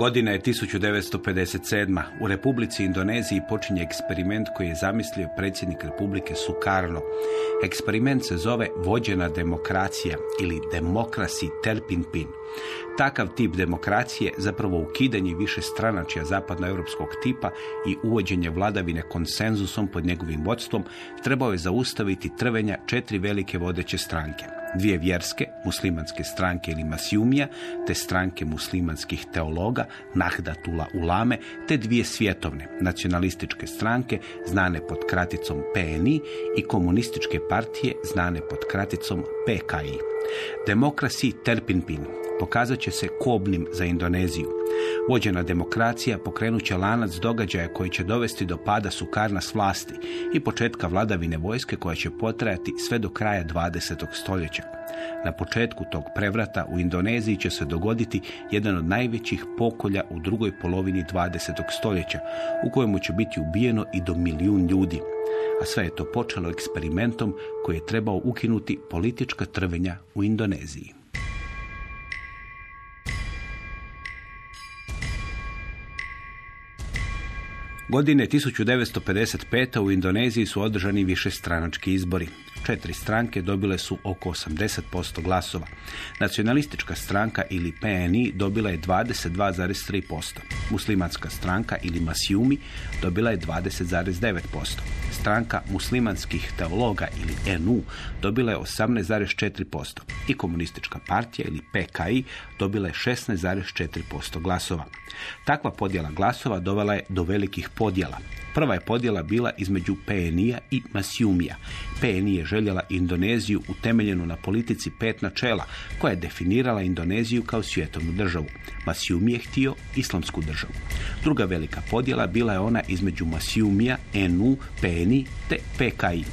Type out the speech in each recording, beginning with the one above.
Godina je 1957. U Republici Indoneziji počinje eksperiment koji je zamislio predsjednik Republike Sukarno. Eksperiment se zove vođena demokracija ili demokrasi terpinpin. Takav tip demokracije zapravo ukidanje više stranačja zapadnoevropskog tipa i uvođenje vladavine konsenzusom pod njegovim vodstvom trebao je zaustaviti trvenja četiri velike vodeće stranke dvije vjerske, muslimanske stranke ili masjumija, te stranke muslimanskih teologa, Nahdatula Ulame, te dvije svjetovne, nacionalističke stranke, znane pod kraticom PNI i komunističke partije, znane pod kraticom PKI. Demokrasi Terpinpin pokazat će se kobnim za Indoneziju. Vođena demokracija pokrenut će lanac događaja koji će dovesti do pada Sukarna s vlasti i početka vladavine vojske koja će potrajati sve do kraja 20. stoljeća. Na početku tog prevrata u Indoneziji će se dogoditi jedan od najvećih pokolja u drugoj polovini 20. stoljeća, u kojemu će biti ubijeno i do milijun ljudi. A sve je to počelo eksperimentom koji je trebao ukinuti politička trvenja u Indoneziji. Godine 1955. u Indoneziji su održani višestranački izbori. Četiri stranke dobile su oko 80% glasova. Nacionalistička stranka ili PNI dobila je 22,3%. Muslimanska stranka ili Masjumi dobila je 20,9%. Stranka muslimanskih teologa ili NU dobila je 18,4% i komunistička partija ili PKI dobila je 16,4% glasova. Takva podjela glasova dovela je do velikih podjela. Prva je podjela bila između PNI-a i Masjumija. PNI je željela Indoneziju utemeljenu na politici pet načela, koja je definirala Indoneziju kao svjetovnu državu. Masjumi je htio islamsku državu. Druga velika podjela bila je ona između Masjumija, NU, PNI te PKI.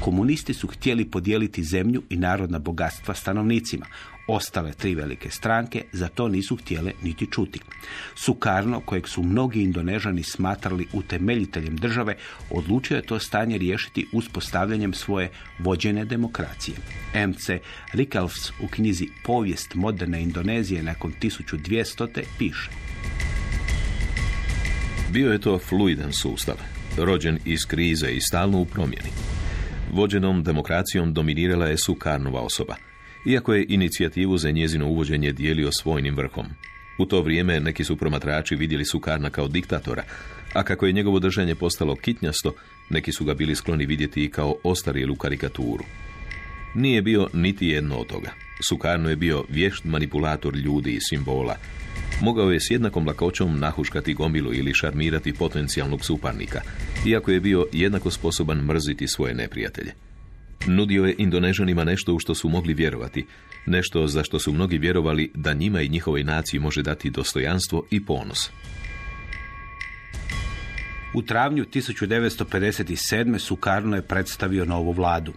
Komunisti su htjeli podijeliti zemlju i narodna bogatstva stanovnicima. Ostale tri velike stranke za to nisu htjele niti čuti. Sukarno, kojeg su mnogi Indonežani smatrali utemeljiteljem države, odlučio je to stanje riješiti uspostavljanjem svoje vođene demokracije. MC Rikalfs u knjizi Povijest moderne Indonezije nakon 1200. piše. Bio je to fluidan sustav, rođen iz krize i stalno u promjeni. Vođenom demokracijom dominirala je Sukarnova osoba, iako je inicijativu za njezino uvođenje dijelio svojnim vrhom. U to vrijeme neki su promatrači vidjeli Sukarna kao diktatora, a kako je njegovo držanje postalo kitnjasto, neki su ga bili skloni vidjeti i kao ostarijelu karikaturu. Nije bio niti jedno od toga. Sukarno je bio vješt manipulator ljudi i simbola. Mogao je s jednakom lakoćom nahuškati gomilu ili šarmirati potencijalnog suparnika, iako je bio jednako sposoban mrziti svoje neprijatelje. Nudio je Indonežanima nešto u što su mogli vjerovati, nešto za što su mnogi vjerovali da njima i njihovoj naciji može dati dostojanstvo i ponos. U travnju 1957. Sukarno je predstavio novu vladu.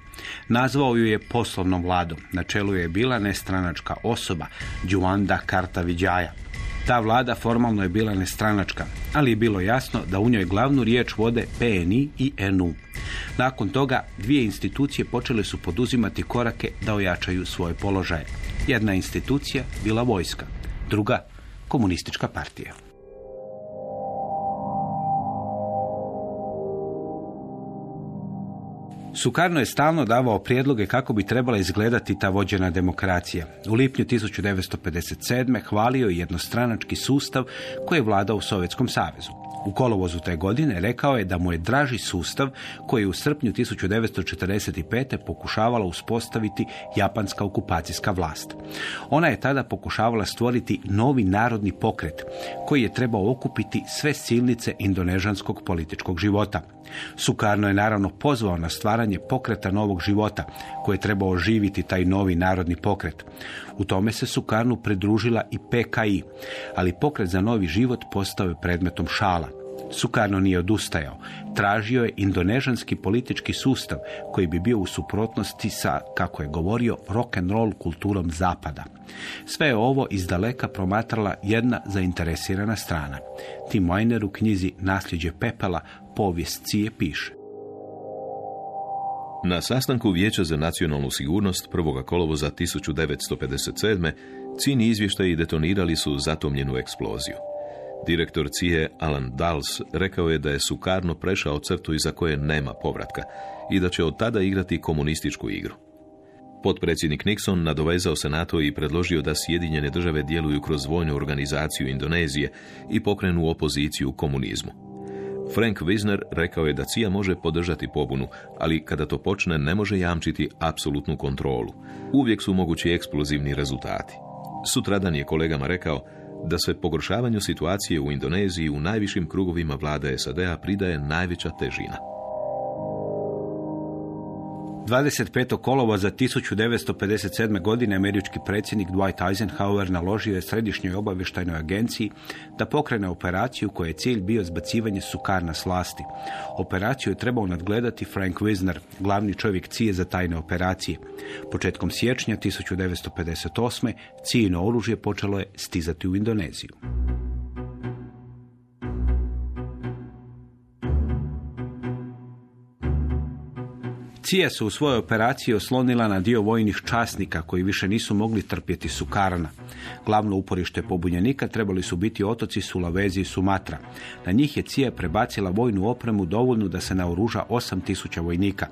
Nazvao ju je poslovnom vladom. Na čelu je bila nestranačka osoba, Juanda Kartavidjaja. Ta vlada formalno je bila nestranačka, ali je bilo jasno da u njoj glavnu riječ vode PNI i NU. Nakon toga dvije institucije počele su poduzimati korake da ojačaju svoje položaje. Jedna institucija bila vojska, druga komunistička partija. Sukarno je stalno davao prijedloge kako bi trebala izgledati ta vođena demokracija. U lipnju 1957. hvalio je jednostranački sustav koji je vladao u Sovjetskom savezu. U kolovozu te godine rekao je da mu je draži sustav koji je u srpnju 1945. pokušavala uspostaviti japanska okupacijska vlast. Ona je tada pokušavala stvoriti novi narodni pokret koji je trebao okupiti sve silnice indonežanskog političkog života. Sukarno je naravno pozvao na stvaranje pokreta novog života koje je trebao oživiti taj novi narodni pokret. U tome se Sukarnu pridružila i PKI, ali pokret za novi život postao je predmetom šala. Sukarno nije odustajao. Tražio je indonežanski politički sustav koji bi bio u suprotnosti sa, kako je govorio, rock and roll kulturom zapada. Sve je ovo iz daleka promatrala jedna zainteresirana strana. Tim Weiner u knjizi Nasljeđe pepela povijest cije piše. Na sastanku Vijeća za nacionalnu sigurnost 1. kolovoza 1957. cini izvještaji detonirali su zatomljenu eksploziju. Direktor Cije Alan Dals rekao je da je Sukarno prešao crtu iza koje nema povratka i da će od tada igrati komunističku igru. Potpredsjednik Nixon nadovezao se NATO i predložio da Sjedinjene države djeluju kroz vojnu organizaciju Indonezije i pokrenu opoziciju komunizmu. Frank Wisner rekao je da CIA može podržati pobunu, ali kada to počne ne može jamčiti apsolutnu kontrolu. Uvijek su mogući eksplozivni rezultati. Sutradan je kolegama rekao da se pogoršavanju situacije u Indoneziji u najvišim krugovima vlade SAD-a pridaje najveća težina. 25. kolova za 1957. godine američki predsjednik Dwight Eisenhower naložio je središnjoj obavještajnoj agenciji da pokrene operaciju koja je cilj bio zbacivanje Sukarna s vlasti. Operaciju je trebao nadgledati Frank Wisner, glavni čovjek cije za tajne operacije. Početkom siječnja 1958. cijino oružje počelo je stizati u Indoneziju. Cija se u svojoj operaciji oslonila na dio vojnih časnika koji više nisu mogli trpjeti Sukarna. Glavno uporište pobunjenika trebali su biti otoci Sulavezi i Sumatra. Na njih je Cija prebacila vojnu opremu dovoljnu da se naoruža 8000 vojnika.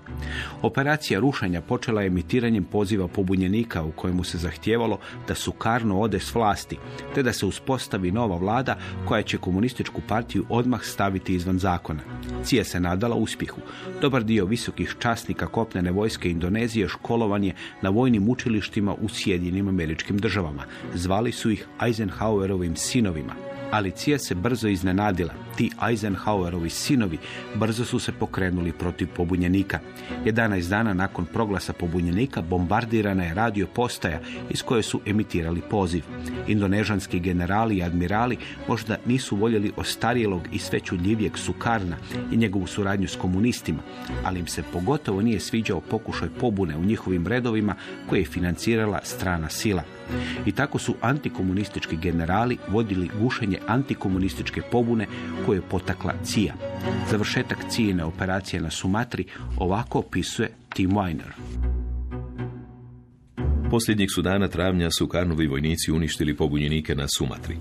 Operacija rušenja počela je emitiranjem poziva pobunjenika u kojemu se zahtijevalo da Sukarno ode s vlasti, te da se uspostavi nova vlada koja će komunističku partiju odmah staviti izvan zakona. Cija se nadala uspjehu. Dobar dio visokih časnika kopnene vojske Indonezije školovan je na vojnim učilištima u Sjedinim američkim državama. Zvali su ih Eisenhowerovim sinovima. Ali Cija se brzo iznenadila. Ti Eisenhowerovi sinovi brzo su se pokrenuli protiv pobunjenika. 11 dana nakon proglasa pobunjenika bombardirana je radio postaja iz koje su emitirali poziv. Indonežanski generali i admirali možda nisu voljeli ostarijelog i sve čudljivijeg Sukarna i njegovu suradnju s komunistima, ali im se pogotovo nije sviđao pokušaj pobune u njihovim redovima koje je financirala strana sila. I tako su antikomunistički generali vodili gušenje antikomunističke pobune koje je potakla CIA. Završetak cijene operacije na Sumatri ovako opisuje Tim Weiner. Posljednjeg su dana travnja su Karnovi vojnici uništili pobunjenike na Sumatri.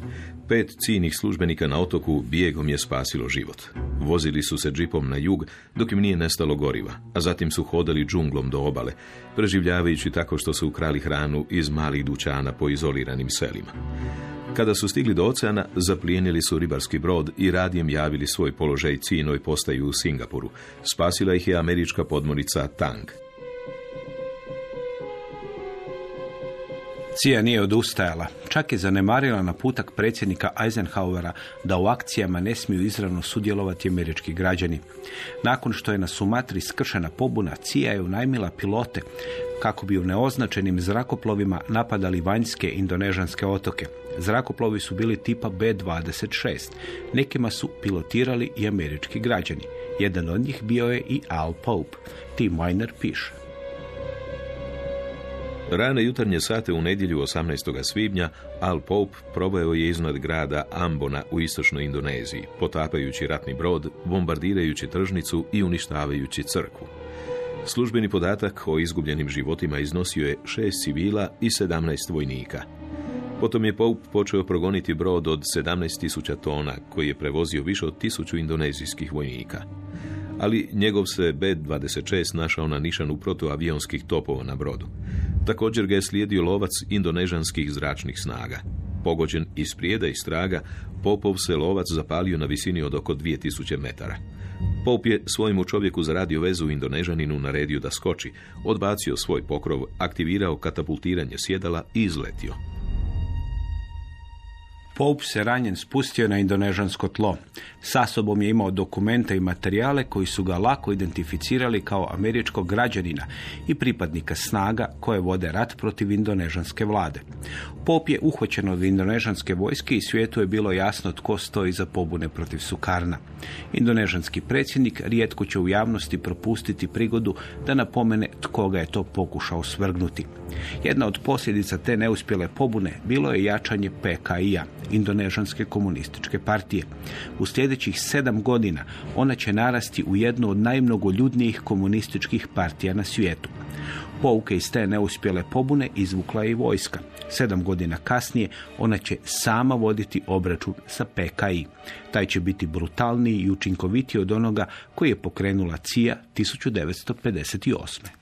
Pet ciljnih službenika na otoku bijegom je spasilo život. Vozili su se džipom na jug dok im nije nestalo goriva, a zatim su hodali džunglom do obale, preživljavajući tako što su ukrali hranu iz malih dućana po izoliranim selima. Kada su stigli do oceana, zaplijenili su ribarski brod i radijem javili svoj položaj cijenoj postaju u Singapuru. Spasila ih je američka podmornica Tang. Cija nije odustajala. Čak je zanemarila naputak predsjednika Eisenhowera da u akcijama ne smiju izravno sudjelovati američki građani. Nakon što je na Sumatri skršena pobuna, Cija je unajmila pilote kako bi u neoznačenim zrakoplovima napadali vanjske indonežanske otoke. Zrakoplovi su bili tipa B-26. Nekima su pilotirali i američki građani. Jedan od njih bio je i Al Pope. Tim Weiner piše. Rane jutarnje sate u nedjelju 18. svibnja Al Pope probao je iznad grada Ambona u istočnoj Indoneziji, potapajući ratni brod, bombardirajući tržnicu i uništavajući crkvu. Službeni podatak o izgubljenim životima iznosio je šest civila i 17 vojnika. Potom je Pope počeo progoniti brod od 17.000 tona koji je prevozio više od tisuću indonezijskih vojnika. ali njegov se B-26 našao na nišanu protuavionskih topova na brodu. Također ga je slijedio lovac indonežanskih zračnih snaga. Pogođen iz prijeda i straga, Popov se lovac zapalio na visini od oko 2000 metara. Pop je svojemu čovjeku zaradio vezu u Indonežaninu naredio da skoči, odbacio svoj pokrov, aktivirao katapultiranje sjedala i izletio. Pope se ranjen spustio na indonežansko tlo. Sa sobom je imao dokumente i materijale koji su ga lako identificirali kao američkog građanina i pripadnika snaga koje vode rat protiv indonežanske vlade. Pope je uhvaćen od indonežanske vojske i svijetu je bilo jasno tko stoji za pobune protiv Sukarna. Indonežanski predsjednik rijetko će u javnosti propustiti prigodu da napomene tko ga je to pokušao svrgnuti. Jedna od posljedica te neuspjele pobune bilo je jačanje PKI-a, Indonežanske komunističke partije. U sljedećih sedam godina ona će narasti u jednu od najmnogoljudnijih komunističkih partija na svijetu. Pouke iz te neuspjele pobune izvukla je i vojska. Sedam godina kasnije ona će sama voditi obračun sa PKI. Taj će biti brutalniji i učinkovitiji od onoga koji je pokrenula CIA 1958.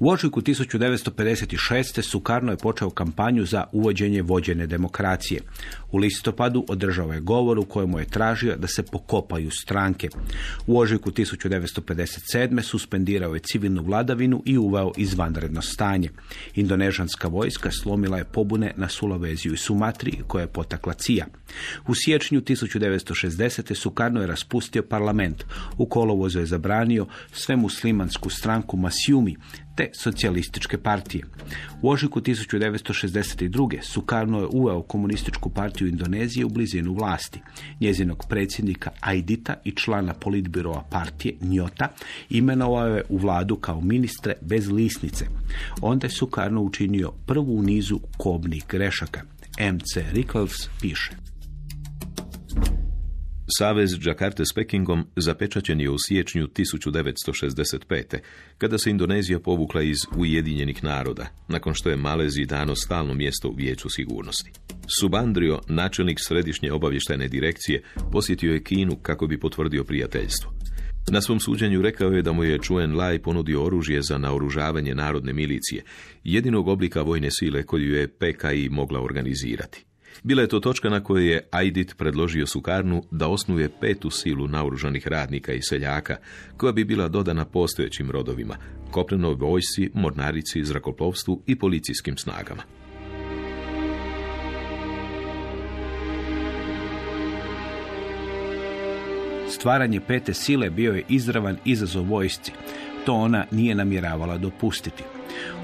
U ožujku 1956. Sukarno je počeo kampanju za uvođenje vođene demokracije. U listopadu održao je govor u kojemu je tražio da se pokopaju stranke. U ožujku 1957. suspendirao je civilnu vladavinu i uveo izvanredno stanje. Indonežanska vojska slomila je pobune na Suloveziju i Sumatri koje je potakla cija. U siječnju 1960. Sukarno je raspustio parlament. U kolovozu je zabranio sve muslimansku stranku Masjumi te socijalističke partije. U ožujku 1962. Sukarno je uveo komunističku partiju Indonezije u blizinu vlasti. Njezinog predsjednika Aidita i člana politbiroa partije Njota imenovao je u vladu kao ministre bez lisnice. Onda je Sukarno učinio prvu nizu kobnih grešaka. MC Rickles piše. Savez Džakarte s Pekingom zapečaćen je u siječnju 1965. kada se Indonezija povukla iz Ujedinjenih naroda, nakon što je Maleziji dano stalno mjesto u vijeću sigurnosti. Subandrio, načelnik središnje obavještajne direkcije, posjetio je Kinu kako bi potvrdio prijateljstvo. Na svom suđenju rekao je da mu je Chuen Lai ponudio oružje za naoružavanje narodne milicije, jedinog oblika vojne sile koju je PKI mogla organizirati. Bila je to točka na kojoj je Aidit predložio Sukarnu da osnuje petu silu naoružanih radnika i seljaka, koja bi bila dodana postojećim rodovima, kopnenoj vojsci, mornarici, zrakoplovstvu i policijskim snagama. Stvaranje pete sile bio je izravan izazov vojsci. To ona nije namjeravala dopustiti.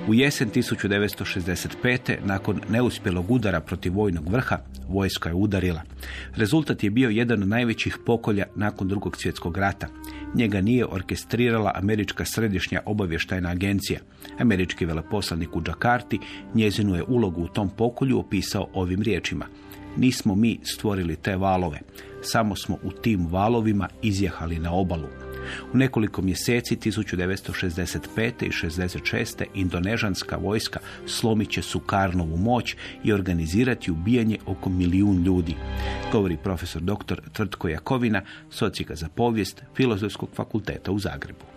U jesen 1965. nakon neuspjelog udara protiv vojnog vrha, vojska je udarila. Rezultat je bio jedan od najvećih pokolja nakon drugog svjetskog rata. Njega nije orkestrirala američka središnja obavještajna agencija. Američki veleposlanik u Džakarti njezinu je ulogu u tom pokolju opisao ovim riječima. Nismo mi stvorili te valove, samo smo u tim valovima izjahali na obalu. U nekoliko mjeseci 1965. i 66. indonežanska vojska slomit će Sukarnovu moć i organizirati ubijanje oko milijun ljudi, govori profesor dr. Tvrtko Jakovina, socijaka za povijest Filozofskog fakulteta u Zagrebu.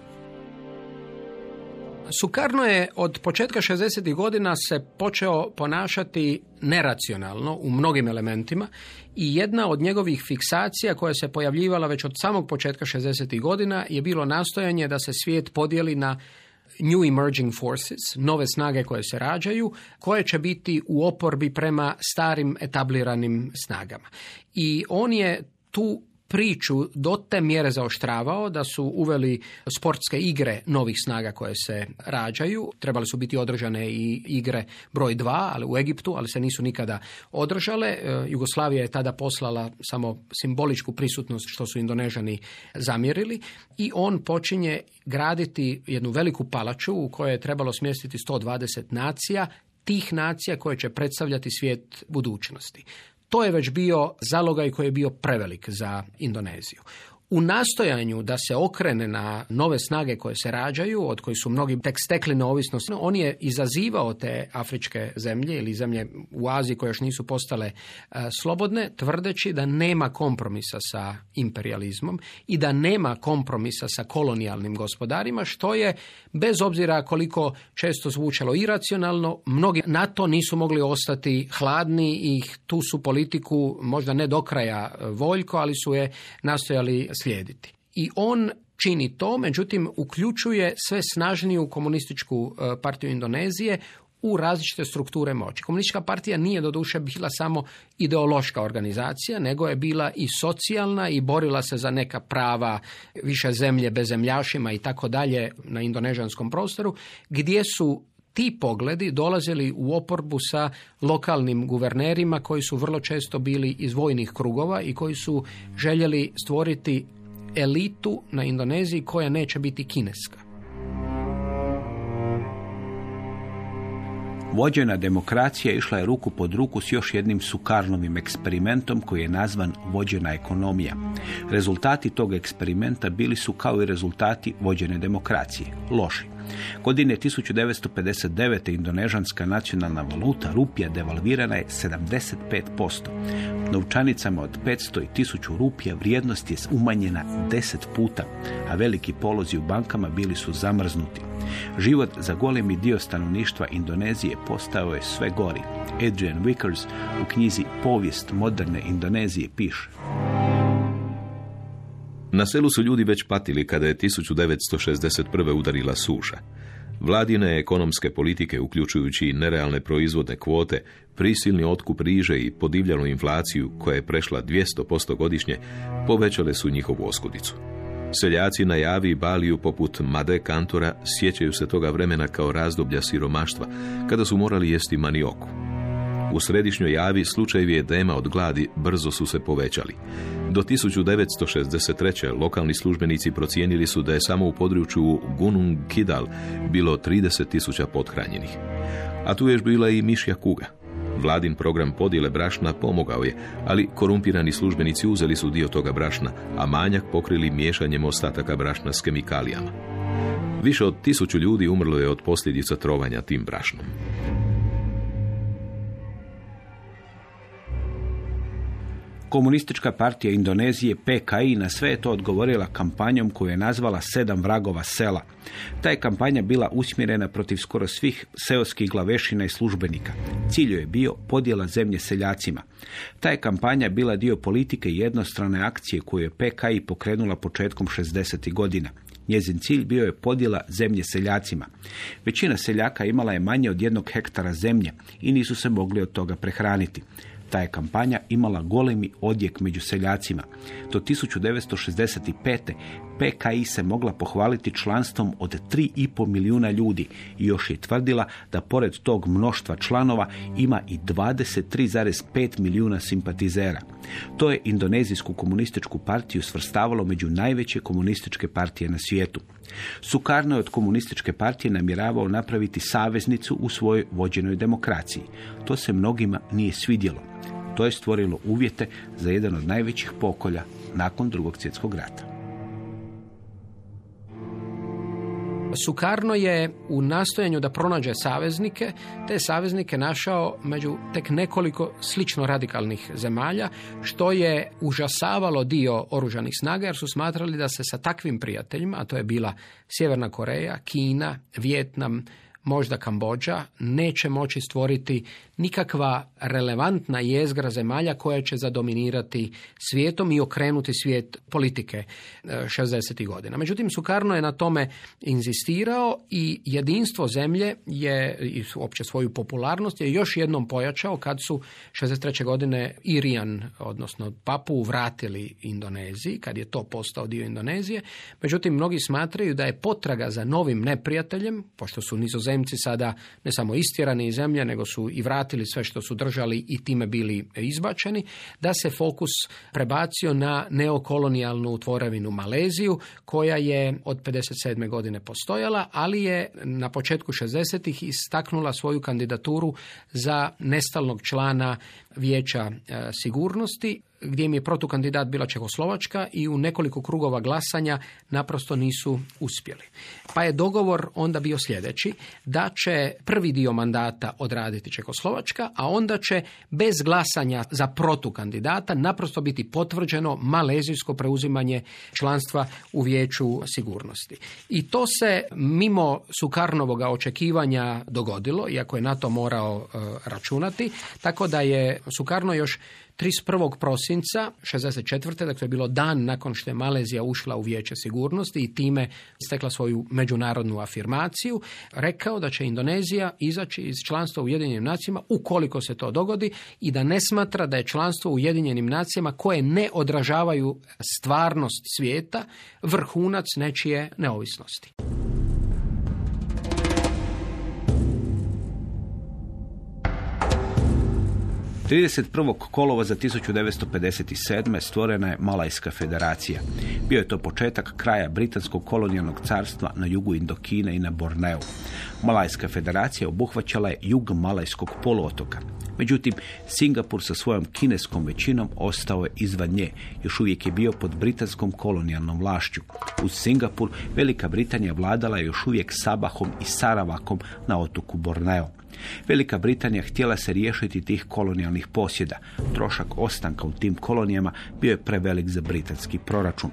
Sukarno je od početka 60. godina se počeo ponašati neracionalno u mnogim elementima i jedna od njegovih fiksacija koja se pojavljivala već od samog početka 60. godina je bilo nastojanje da se svijet podijeli na New Emerging Forces, nove snage koje se rađaju, koje će biti u oporbi prema starim etabliranim snagama. I on je tu priču do te mjere zaoštravao da su uveli sportske igre novih snaga koje se rađaju. Trebali su biti održane i igre broj dva, ali u Egiptu, ali se nisu nikada održale. E, Jugoslavija je tada poslala samo simboličku prisutnost što su Indonežani zamjerili i on počinje graditi jednu veliku palaču u kojoj je trebalo smjestiti 120 nacija, tih nacija koje će predstavljati svijet budućnosti. To je već bio zalogaj koji je bio prevelik za Indoneziju. U nastojanju da se okrene na nove snage koje se rađaju, od kojih su mnogi tek stekli neovisnost, on je izazivao te afričke zemlje ili zemlje u Aziji koje još nisu postale e, slobodne, tvrdeći da nema kompromisa sa imperializmom i da nema kompromisa sa kolonijalnim gospodarima, što je, bez obzira koliko često zvučalo iracionalno, mnogi na to nisu mogli ostati hladni i tu su politiku možda ne do kraja voljko, ali su je nastojali slijediti. I on čini to, međutim uključuje sve snažniju komunističku e, partiju Indonezije u različite strukture moći. Komunistička partija nije doduše bila samo ideološka organizacija, nego je bila i socijalna i borila se za neka prava više zemlje bezemljašima i tako dalje na indonežanskom prostoru, gdje su ti pogledi dolazili u oporbu sa lokalnim guvernerima koji su vrlo često bili iz vojnih krugova i koji su željeli stvoriti elitu na Indoneziji koja neće biti kineska. Vođena demokracija išla je ruku pod ruku s još jednim sukarnovim eksperimentom koji je nazvan vođena ekonomija. Rezultati tog eksperimenta bili su kao i rezultati vođene demokracije, loši. Godine 1959. indonežanska nacionalna valuta rupija devalvirana je 75%. Novčanicama od 500 i 1000 rupija vrijednost je umanjena 10 puta, a veliki polozi u bankama bili su zamrznuti. Život za golemi dio stanovništva Indonezije postao je sve gori. Adrian Vickers u knjizi Povijest moderne Indonezije piše. Na selu su ljudi već patili kada je 1961. udarila suša. Vladine ekonomske politike, uključujući nerealne proizvodne kvote, prisilni otkup riže i podivljanu inflaciju koja je prešla 200% godišnje, povećale su njihovu oskudicu. Seljaci na javi Baliju poput Made Kantora sjećaju se toga vremena kao razdoblja siromaštva, kada su morali jesti manioku. U središnjoj javi slučajevi edema od gladi brzo su se povećali. Do 1963. lokalni službenici procijenili su da je samo u području Gunung Kidal bilo 30 tisuća pothranjenih. A tu je bila i mišja kuga. Vladin program podjele brašna pomogao je, ali korumpirani službenici uzeli su dio toga brašna, a manjak pokrili miješanjem ostataka brašna s kemikalijama. Više od tisuću ljudi umrlo je od posljedica trovanja tim brašnom. Komunistička partija Indonezije PKI na sve je to odgovorila kampanjom koju je nazvala Sedam vragova sela. Ta je kampanja bila usmjerena protiv skoro svih seoskih glavešina i službenika. Cilj je bio podjela zemlje seljacima. Ta je kampanja bila dio politike i jednostrane akcije koju je PKI pokrenula početkom 60. godina. Njezin cilj bio je podjela zemlje seljacima. Većina seljaka imala je manje od jednog hektara zemlje i nisu se mogli od toga prehraniti. Ta je kampanja imala golemi odjek među seljacima. Do 1965. PKI se mogla pohvaliti članstvom od 3,5 milijuna ljudi i još je tvrdila da pored tog mnoštva članova ima i 23,5 milijuna simpatizera. To je Indonezijsku komunističku partiju svrstavalo među najveće komunističke partije na svijetu. Sukarno je od komunističke partije namjeravao napraviti saveznicu u svojoj vođenoj demokraciji. To se mnogima nije svidjelo. To je stvorilo uvjete za jedan od najvećih pokolja nakon drugog svjetskog rata. Sukarno je u nastojanju da pronađe saveznike, te saveznike našao među tek nekoliko slično radikalnih zemalja, što je užasavalo dio oružanih snaga, jer su smatrali da se sa takvim prijateljima, a to je bila Sjeverna Koreja, Kina, Vjetnam, možda Kambođa, neće moći stvoriti nikakva relevantna jezgra zemalja koja će zadominirati svijetom i okrenuti svijet politike 60. E, godina. Međutim, Sukarno je na tome inzistirao i jedinstvo zemlje je, i uopće svoju popularnost, je još jednom pojačao kad su 63. godine Irijan, odnosno Papu, vratili Indoneziji, kad je to postao dio Indonezije. Međutim, mnogi smatraju da je potraga za novim neprijateljem, pošto su nizozemci sada ne samo istjerani iz zemlje, nego su i vratili sve što su držali i time bili izbačeni, da se fokus prebacio na neokolonijalnu tvorevinu Maleziju, koja je od 57. godine postojala, ali je na početku 60. istaknula svoju kandidaturu za nestalnog člana Vijeća e, sigurnosti gdje im je protukandidat bila Čehoslovačka i u nekoliko krugova glasanja naprosto nisu uspjeli. Pa je dogovor onda bio sljedeći, da će prvi dio mandata odraditi Čehoslovačka, a onda će bez glasanja za protukandidata naprosto biti potvrđeno malezijsko preuzimanje članstva u vijeću sigurnosti. I to se mimo Sukarnovoga očekivanja dogodilo, iako je na to morao e, računati, tako da je Sukarno još 31. prosinca 64. dakle je bilo dan nakon što je Malezija ušla u vijeće sigurnosti i time stekla svoju međunarodnu afirmaciju, rekao da će Indonezija izaći iz članstva u Ujedinjenim nacijama ukoliko se to dogodi i da ne smatra da je članstvo u Ujedinjenim nacijama koje ne odražavaju stvarnost svijeta vrhunac nečije neovisnosti. 31. kolova za 1957. stvorena je Malajska federacija. Bio je to početak kraja Britanskog kolonijalnog carstva na jugu Indokine i na Borneu. Malajska federacija obuhvaćala je jug Malajskog poluotoka. Međutim, Singapur sa svojom kineskom većinom ostao je izvan nje. Još uvijek je bio pod britanskom kolonijalnom vlašću. Uz Singapur Velika Britanija vladala je još uvijek Sabahom i Saravakom na otoku Borneo. Velika Britanija htjela se riješiti tih kolonijalnih posjeda. Trošak ostanka u tim kolonijama bio je prevelik za britanski proračun.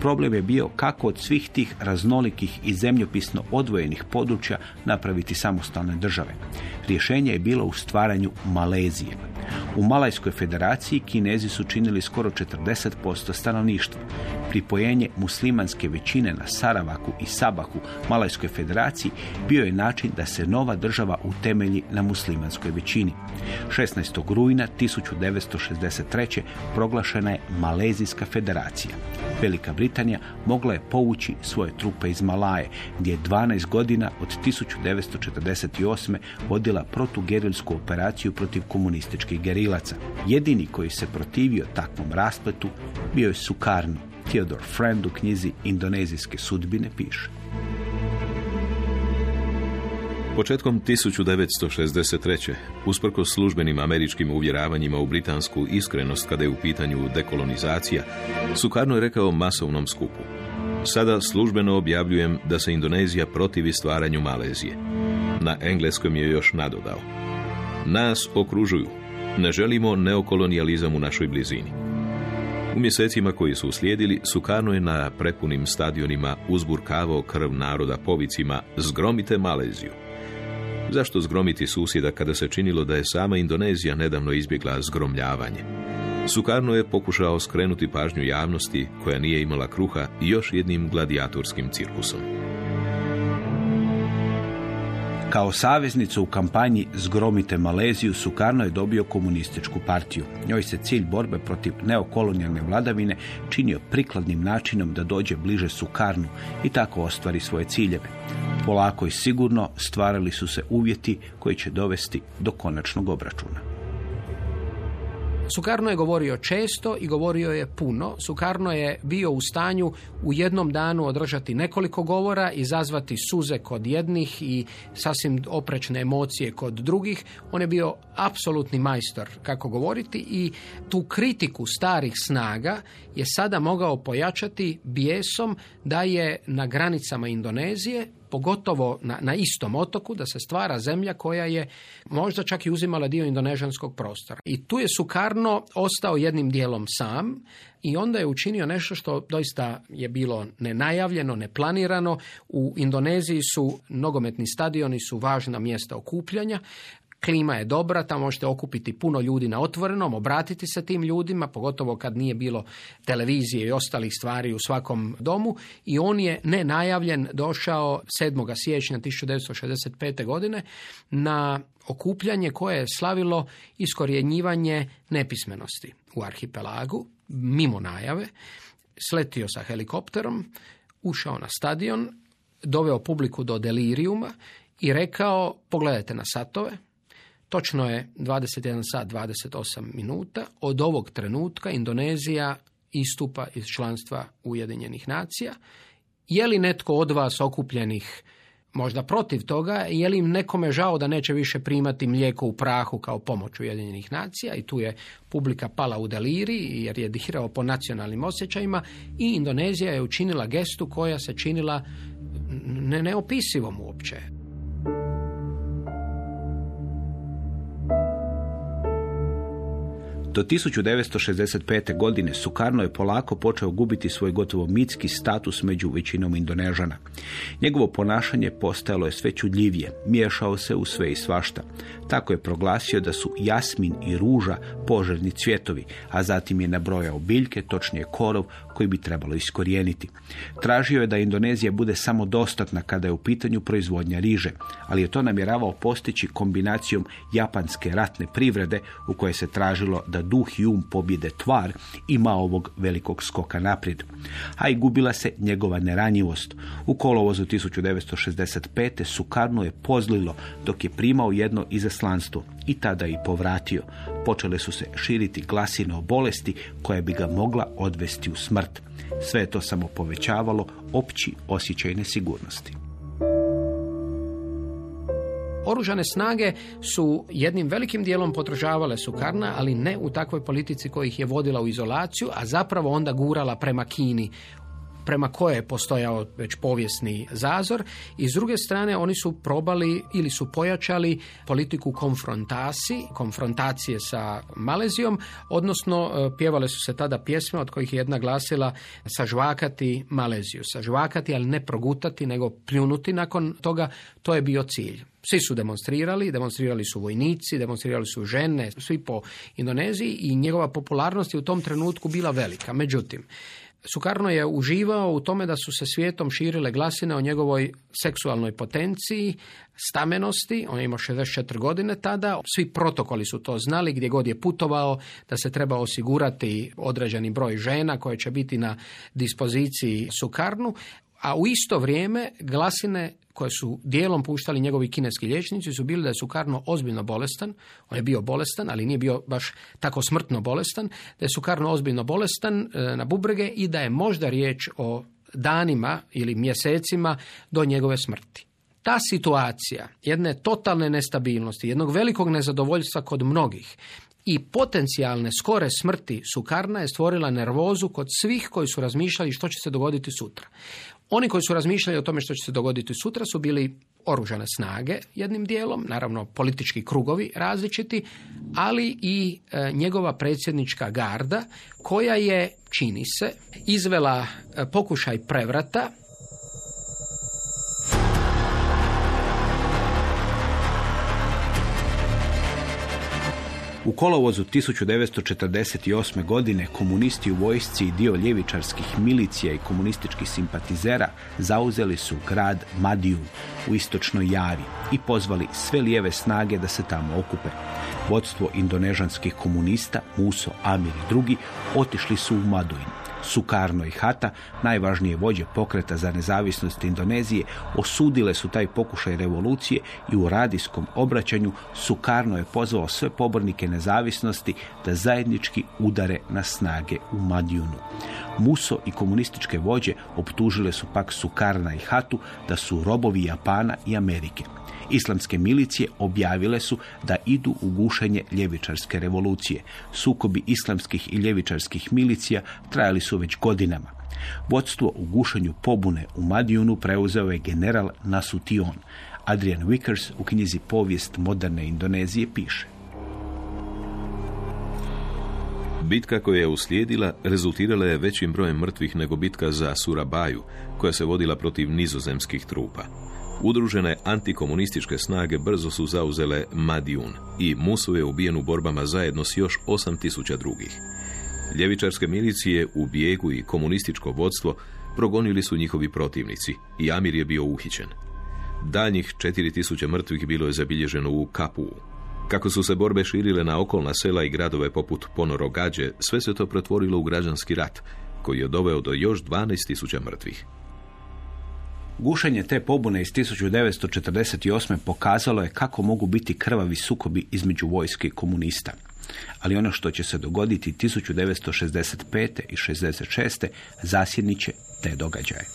Problem je bio kako od svih tih raznolikih i zemljopisno odvojenih područja napraviti samostalne države. Rješenje je bilo u stvaranju Malezije. U Malajskoj federaciji Kinezi su činili skoro 40% stanovništva. Pripojenje muslimanske većine na Saravaku i Sabahu Malajskoj federaciji bio je način da se nova država utemelji na muslimanskoj većini. 16. rujna 1963. proglašena je Malezijska federacija. Velika Britanija mogla je povući svoje trupe iz Malaje, gdje je 12 godina od 1948. vodila protugerilsku operaciju protiv komunističkih gerilaca. Jedini koji se protivio takvom raspletu bio je Sukarno. Theodore Friend u knjizi Indonezijske sudbine piše. Početkom 1963. usprko službenim američkim uvjeravanjima u britansku iskrenost kada je u pitanju dekolonizacija, Sukarno je rekao masovnom skupu. Sada službeno objavljujem da se Indonezija protivi stvaranju Malezije. Na engleskom je još nadodao. Nas okružuju. Ne želimo neokolonijalizam u našoj blizini. U mjesecima koji su uslijedili, Sukarno je na prepunim stadionima uzburkavao krv naroda povicima Zgromite Maleziju. Zašto zgromiti susjeda kada se činilo da je sama Indonezija nedavno izbjegla zgromljavanje? Sukarno je pokušao skrenuti pažnju javnosti koja nije imala kruha još jednim gladijatorskim cirkusom. Kao saveznicu u kampanji Zgromite Maleziju Sukarno je dobio komunističku partiju. Njoj se cilj borbe protiv neokolonijalne vladavine činio prikladnim načinom da dođe bliže Sukarnu i tako ostvari svoje ciljeve. Polako i sigurno stvarali su se uvjeti koji će dovesti do konačnog obračuna. Sukarno je govorio često i govorio je puno. Sukarno je bio u stanju u jednom danu održati nekoliko govora, izazvati suze kod jednih i sasvim oprečne emocije kod drugih. On je bio apsolutni majstor kako govoriti i tu kritiku starih snaga je sada mogao pojačati bijesom da je na granicama Indonezije pogotovo na, na istom otoku, da se stvara zemlja koja je možda čak i uzimala dio indonežanskog prostora. I tu je Sukarno ostao jednim dijelom sam i onda je učinio nešto što doista je bilo nenajavljeno, neplanirano. U Indoneziji su nogometni stadioni su važna mjesta okupljanja klima je dobra, tamo možete okupiti puno ljudi na otvorenom, obratiti se tim ljudima, pogotovo kad nije bilo televizije i ostalih stvari u svakom domu i on je nenajavljen došao 7. siječnja 1965. godine na okupljanje koje je slavilo iskorjenjivanje nepismenosti u arhipelagu, mimo najave, sletio sa helikopterom, ušao na stadion, doveo publiku do delirijuma i rekao, pogledajte na satove, Točno je 21 sat 28 minuta. Od ovog trenutka Indonezija istupa iz članstva Ujedinjenih nacija. Je li netko od vas okupljenih možda protiv toga, je li im nekome žao da neće više primati mlijeko u prahu kao pomoć Ujedinjenih nacija i tu je publika pala u deliri jer je dirao po nacionalnim osjećajima i Indonezija je učinila gestu koja se činila ne, neopisivom uopće. Do 1965. godine Sukarno je polako počeo gubiti svoj gotovo mitski status među većinom Indonežana. Njegovo ponašanje postajalo je sve čudljivije, miješao se u sve i svašta. Tako je proglasio da su jasmin i ruža poželjni cvjetovi, a zatim je nabrojao biljke, točnije korov, koji bi trebalo iskorijeniti. Tražio je da Indonezija bude samodostatna kada je u pitanju proizvodnja riže, ali je to namjeravao postići kombinacijom japanske ratne privrede u kojoj se tražilo da duh i um pobjede tvar ima ovog velikog skoka naprijed. A i gubila se njegova neranjivost. U kolovozu 1965. Sukarno je pozlilo dok je primao jedno izaslanstvo i tada i povratio. Počele su se širiti glasine o bolesti koja bi ga mogla odvesti u smrt. Sve je to samo povećavalo opći osjećaj nesigurnosti. Oružane snage su jednim velikim dijelom podržavale Sukarna, ali ne u takvoj politici koja ih je vodila u izolaciju, a zapravo onda gurala prema Kini prema koje je postojao već povijesni zazor i s druge strane oni su probali ili su pojačali politiku konfrontaciji, konfrontacije sa Malezijom, odnosno e, pjevale su se tada pjesme od kojih je jedna glasila sažvakati Maleziju, sažvakati ali ne progutati nego pljunuti nakon toga, to je bio cilj. Svi su demonstrirali, demonstrirali su vojnici, demonstrirali su žene, svi po Indoneziji i njegova popularnost je u tom trenutku bila velika. Međutim, Sukarno je uživao u tome da su se svijetom širile glasine o njegovoj seksualnoj potenciji, stamenosti, on je imao 64 godine tada, svi protokoli su to znali, gdje god je putovao, da se treba osigurati određeni broj žena koje će biti na dispoziciji Sukarnu, a u isto vrijeme glasine koje su dijelom puštali njegovi kineski liječnici su bili da je Sukarno ozbiljno bolestan, on je bio bolestan, ali nije bio baš tako smrtno bolestan, da je Sukarno ozbiljno bolestan e, na bubrege i da je možda riječ o danima ili mjesecima do njegove smrti. Ta situacija jedne totalne nestabilnosti, jednog velikog nezadovoljstva kod mnogih i potencijalne skore smrti Sukarna je stvorila nervozu kod svih koji su razmišljali što će se dogoditi sutra. Oni koji su razmišljali o tome što će se dogoditi sutra su bili oružane snage jednim dijelom, naravno politički krugovi različiti, ali i e, njegova predsjednička garda koja je, čini se, izvela e, pokušaj prevrata U kolovozu 1948. godine komunisti u vojsci i dio ljevičarskih milicija i komunističkih simpatizera zauzeli su grad Madijun u istočnoj Javi i pozvali sve lijeve snage da se tamo okupe. Vodstvo indonežanskih komunista, Muso, Amir i drugi, otišli su u Maduin. Sukarno i Hata, najvažnije vođe pokreta za nezavisnost Indonezije, osudile su taj pokušaj revolucije i u radijskom obraćanju Sukarno je pozvao sve pobornike nezavisnosti da zajednički udare na snage u Madjunu. Muso i komunističke vođe optužile su pak Sukarna i Hatu da su robovi Japana i Amerike. Islamske milicije objavile su da idu u gušenje ljevičarske revolucije. Sukobi islamskih i ljevičarskih milicija trajali su već godinama. Vodstvo u gušenju pobune u Madijunu preuzeo je general Nasution. Adrian Vickers u knjizi Povijest moderne Indonezije piše. Bitka koja je uslijedila rezultirala je većim brojem mrtvih nego bitka za Surabaju, koja se vodila protiv nizozemskih trupa. Udružene antikomunističke snage brzo su zauzele Madijun i Musu je ubijen u borbama zajedno s još 8000 drugih. Ljevičarske milicije u bijegu i komunističko vodstvo progonili su njihovi protivnici i Amir je bio uhićen. Danjih 4000 mrtvih bilo je zabilježeno u Kapuu. Kako su se borbe širile na okolna sela i gradove poput Ponorogađe, sve se to pretvorilo u građanski rat, koji je doveo do još 12.000 mrtvih. Gušenje te pobune iz 1948. pokazalo je kako mogu biti krvavi sukobi između vojske i komunista. Ali ono što će se dogoditi 1965. i 66. zasjedniće te događaje.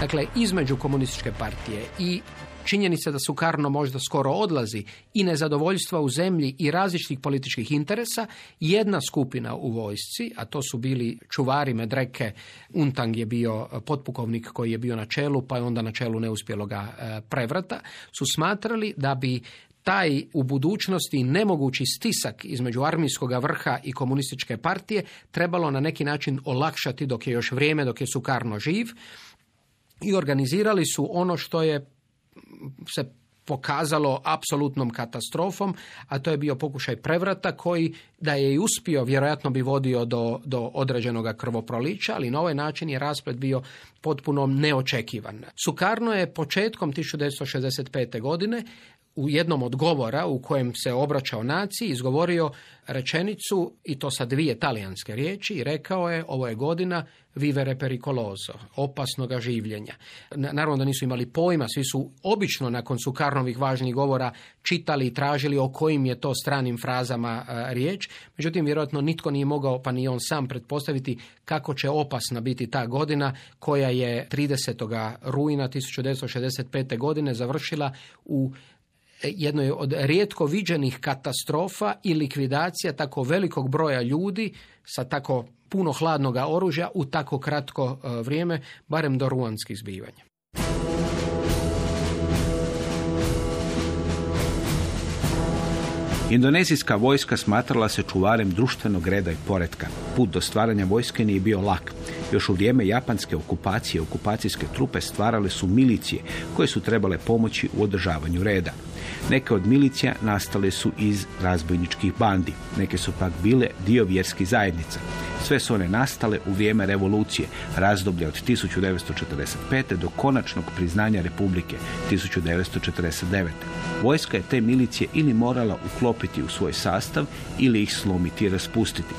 Dakle, između komunističke partije i činjenica da Sukarno možda skoro odlazi i nezadovoljstva u zemlji i različitih političkih interesa, jedna skupina u vojsci, a to su bili čuvari Medreke, Untang je bio potpukovnik koji je bio na čelu, pa je onda na čelu neuspjeloga e, prevrata, su smatrali da bi taj u budućnosti nemogući stisak između armijskog vrha i komunističke partije trebalo na neki način olakšati dok je još vrijeme, dok je Sukarno živ i organizirali su ono što je se pokazalo apsolutnom katastrofom, a to je bio pokušaj prevrata koji da je i uspio vjerojatno bi vodio do, do određenog krvoprolića, ali na ovaj način je rasplet bio potpuno neočekivan. Sukarno je početkom 1965. godine u jednom od govora u kojem se obraćao naciji izgovorio rečenicu i to sa dvije talijanske riječi i rekao je ovo je godina vivere pericoloso, opasnoga življenja. Naravno da nisu imali pojma, svi su obično nakon Sukarnovih važnih govora čitali i tražili o kojim je to stranim frazama riječ, međutim vjerojatno nitko nije mogao, pa ni on sam pretpostaviti kako će opasna biti ta godina koja je 30. rujna 1965. godine završila u jednoj od rijetko viđenih katastrofa i likvidacija tako velikog broja ljudi sa tako puno hladnog oružja u tako kratko e, vrijeme, barem do ruanskih zbivanja. Indonezijska vojska smatrala se čuvarem društvenog reda i poretka. Put do stvaranja vojske nije bio lak. Još u vrijeme japanske okupacije okupacijske trupe stvarale su milicije koje su trebale pomoći u održavanju reda. Neke od milicija nastale su iz razbojničkih bandi, neke su pak bile dio vjerskih zajednica. Sve su one nastale u vrijeme revolucije, razdoblja od 1945. do konačnog priznanja Republike 1949. Vojska je te milicije ili morala uklopiti u svoj sastav ili ih slomiti i raspustiti.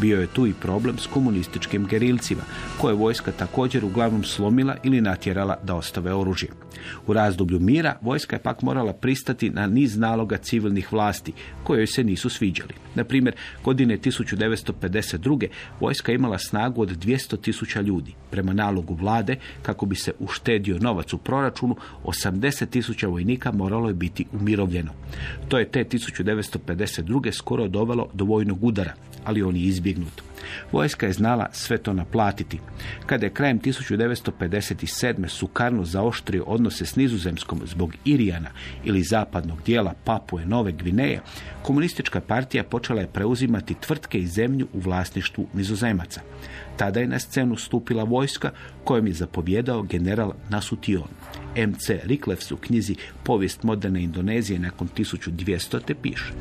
Bio je tu i problem s komunističkim gerilcima, koje vojska također uglavnom slomila ili natjerala da ostave oružje. U razdoblju mira vojska je pak morala pristati na niz naloga civilnih vlasti koje se nisu sviđali. Na primjer, godine 1952. vojska je imala snagu od 200 tisuća ljudi. Prema nalogu vlade, kako bi se uštedio novac u proračunu, 80 tisuća vojnika moralo je biti umirovljeno. To je te 1952. skoro dovelo do vojnog udara, ali on je izbjegnut. Vojska je znala sve to naplatiti. Kada je krajem 1957. Sukarno zaoštrio odnose s Nizozemskom zbog Irijana ili zapadnog dijela Papue Nove Gvineje, komunistička partija počela je preuzimati tvrtke i zemlju u vlasništvu nizozemaca. Tada je na scenu stupila vojska kojom je zapovjedao general Nasution. MC Riklevs u knjizi Povijest moderne Indonezije nakon 1200. te piše.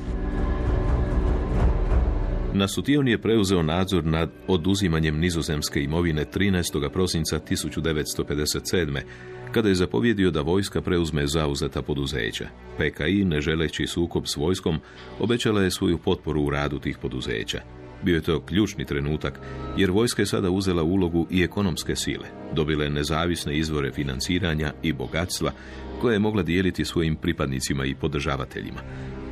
Nasution je preuzeo nadzor nad oduzimanjem nizozemske imovine 13. prosinca 1957. kada je zapovjedio da vojska preuzme zauzeta poduzeća. PKI, ne želeći sukob s vojskom, obećala je svoju potporu u radu tih poduzeća. Bio je to ključni trenutak, jer vojska je sada uzela ulogu i ekonomske sile. Dobile nezavisne izvore financiranja i bogatstva koje je mogla dijeliti svojim pripadnicima i podržavateljima.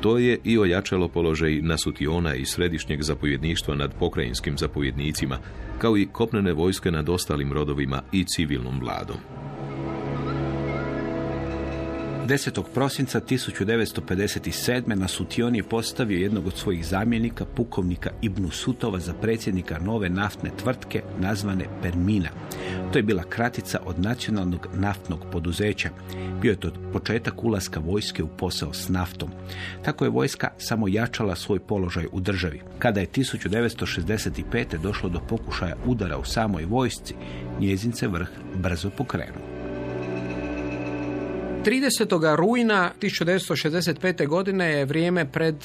To je i ojačalo položaj Nasutiona i središnjeg zapovjedništva nad pokrajinskim zapovjednicima, kao i kopnene vojske nad ostalim rodovima i civilnom vladom. 10. prosinca 1957. na Sution je postavio jednog od svojih zamjenika, pukovnika Ibnu Sutova, za predsjednika nove naftne tvrtke nazvane Permina. To je bila kratica od nacionalnog naftnog poduzeća. Bio je to početak ulaska vojske u posao s naftom. Tako je vojska samo jačala svoj položaj u državi. Kada je 1965. došlo do pokušaja udara u samoj vojsci, njezin se vrh brzo pokrenuo. 30. rujna 1965. godine je vrijeme pred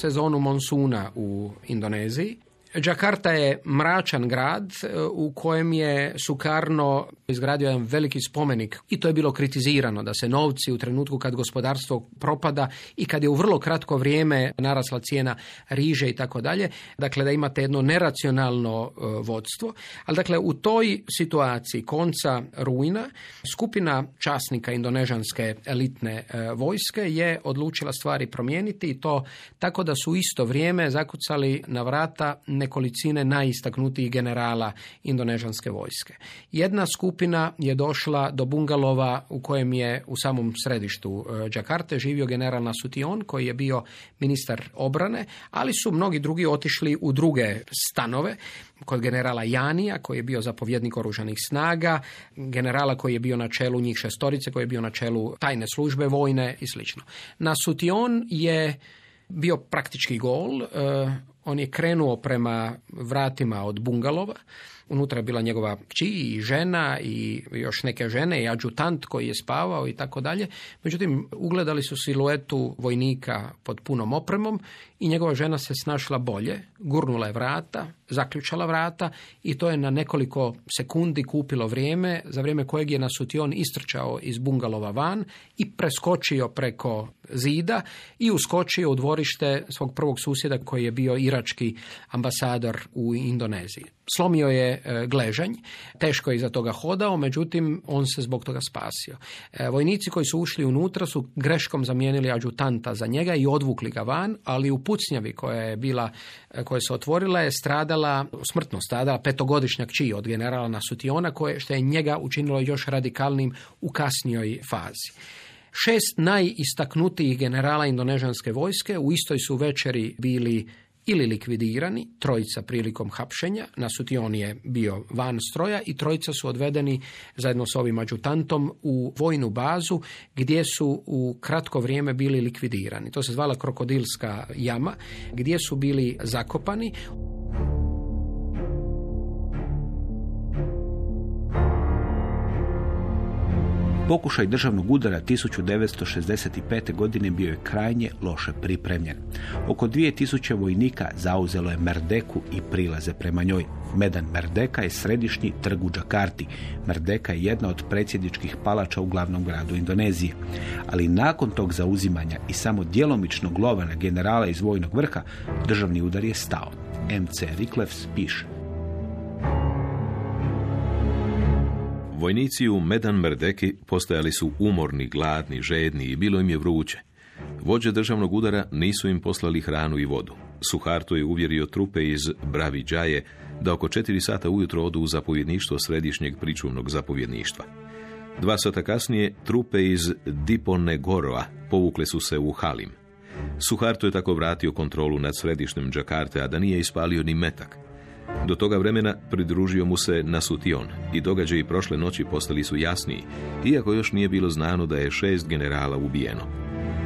sezonu monsuna u Indoneziji. Džakarta je mračan grad e, u kojem je Sukarno izgradio jedan veliki spomenik i to je bilo kritizirano da se novci u trenutku kad gospodarstvo propada i kad je u vrlo kratko vrijeme narasla cijena riže i tako dalje, dakle da imate jedno neracionalno e, vodstvo, ali dakle u toj situaciji konca rujna skupina časnika indonežanske elitne e, vojske je odlučila stvari promijeniti i to tako da su isto vrijeme zakucali na vrata nekolicine najistaknutijih generala indonežanske vojske. Jedna skupina je došla do bungalova u kojem je u samom središtu e, Džakarte živio general Nasution koji je bio ministar obrane, ali su mnogi drugi otišli u druge stanove kod generala Janija koji je bio zapovjednik oružanih snaga, generala koji je bio na čelu njih šestorice, koji je bio na čelu tajne službe vojne i slično. Nasution je bio praktički gol. On je krenuo prema vratima od bungalova. Unutra je bila njegova kći i žena i još neke žene i adjutant koji je spavao i tako dalje. Međutim, ugledali su siluetu vojnika pod punom opremom i njegova žena se snašla bolje, gurnula je vrata, zaključala vrata i to je na nekoliko sekundi kupilo vrijeme za vrijeme kojeg je Nasution istrčao iz bungalova van i preskočio preko zida i uskočio u dvorište svog prvog susjeda koji je bio irački ambasador u Indoneziji. Slomio je e, gležanj, teško je iza toga hodao, međutim on se zbog toga spasio. E, Vojnici koji su ušli unutra su greškom zamijenili adjutanta za njega i odvukli ga van, ali u pucnjavi koja je bila, e, koja se otvorila je stradala, smrtno stradala petogodišnja kći od generala Nasutiona koje što je njega učinilo još radikalnim u kasnijoj fazi. Šest najistaknutijih generala indonežanske vojske u istoj su večeri bili ili likvidirani, trojica prilikom hapšenja, Nasution je bio van stroja i trojica su odvedeni zajedno s ovim adjutantom u vojnu bazu gdje su u kratko vrijeme bili likvidirani. To se zvala krokodilska jama gdje su bili zakopani. Pokušaj državnog udara 1965. godine bio je krajnje loše pripremljen. Oko 2000 vojnika zauzelo je Merdeku i prilaze prema njoj. Medan Merdeka je središnji trg u Džakarti. Merdeka je jedna od predsjedničkih palača u glavnom gradu Indonezije. Ali nakon tog zauzimanja i samo djelomičnog lova na generala iz vojnog vrha, državni udar je stao. MC Riklevs piše. Vojnici u Medan Merdeki postajali su umorni, gladni, žedni i bilo im je vruće. Vođe državnog udara nisu im poslali hranu i vodu. Suharto je uvjerio trupe iz Bravi Džaje da oko četiri sata ujutro odu u zapovjedništvo središnjeg pričuvnog zapovjedništva. Dva sata kasnije trupe iz Dipone Goroa povukle su se u Halim. Suharto je tako vratio kontrolu nad središnjem Džakarte, a da nije ispalio ni metak. Do toga vremena pridružio mu se Nasution i događaji prošle noći postali su jasniji, iako još nije bilo znano da je šest generala ubijeno.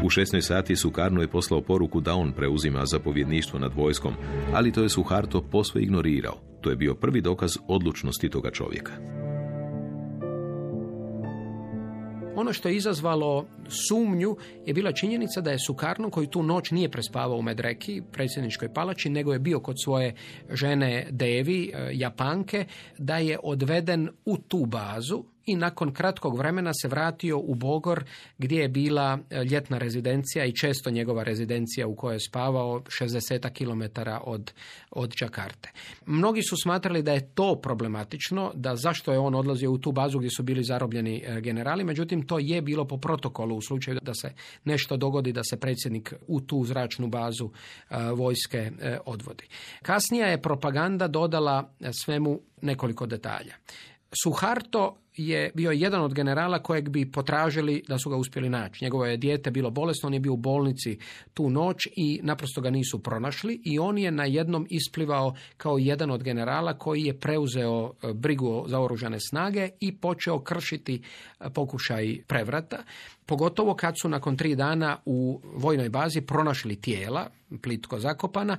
U 16 sati Sukarno je poslao poruku da on preuzima zapovjedništvo nad vojskom, ali to je Suharto posve ignorirao. To je bio prvi dokaz odlučnosti toga čovjeka. Ono što je izazvalo sumnju je bila činjenica da je Sukarno, koji tu noć nije prespavao u Medreki, predsjedničkoj palači, nego je bio kod svoje žene Devi, e, Japanke, da je odveden u tu bazu i nakon kratkog vremena se vratio u Bogor gdje je bila e, ljetna rezidencija i često njegova rezidencija u kojoj je spavao 60 km od, od Džakarte. Mnogi su smatrali da je to problematično, da zašto je on odlazio u tu bazu gdje su bili zarobljeni e, generali, međutim to je bilo po protokolu u slučaju da se nešto dogodi da se predsjednik u tu zračnu bazu e, vojske odvodi. Kasnije je propaganda dodala svemu nekoliko detalja. Suharto je bio jedan od generala kojeg bi potražili da su ga uspjeli naći. Njegovo je dijete bilo bolesno, on je bio u bolnici tu noć i naprosto ga nisu pronašli i on je na jednom isplivao kao jedan od generala koji je preuzeo e, brigu za oružane snage i počeo kršiti e, pokušaj prevrata. Pogotovo kad su nakon tri dana u vojnoj bazi pronašli tijela, plitko zakopana,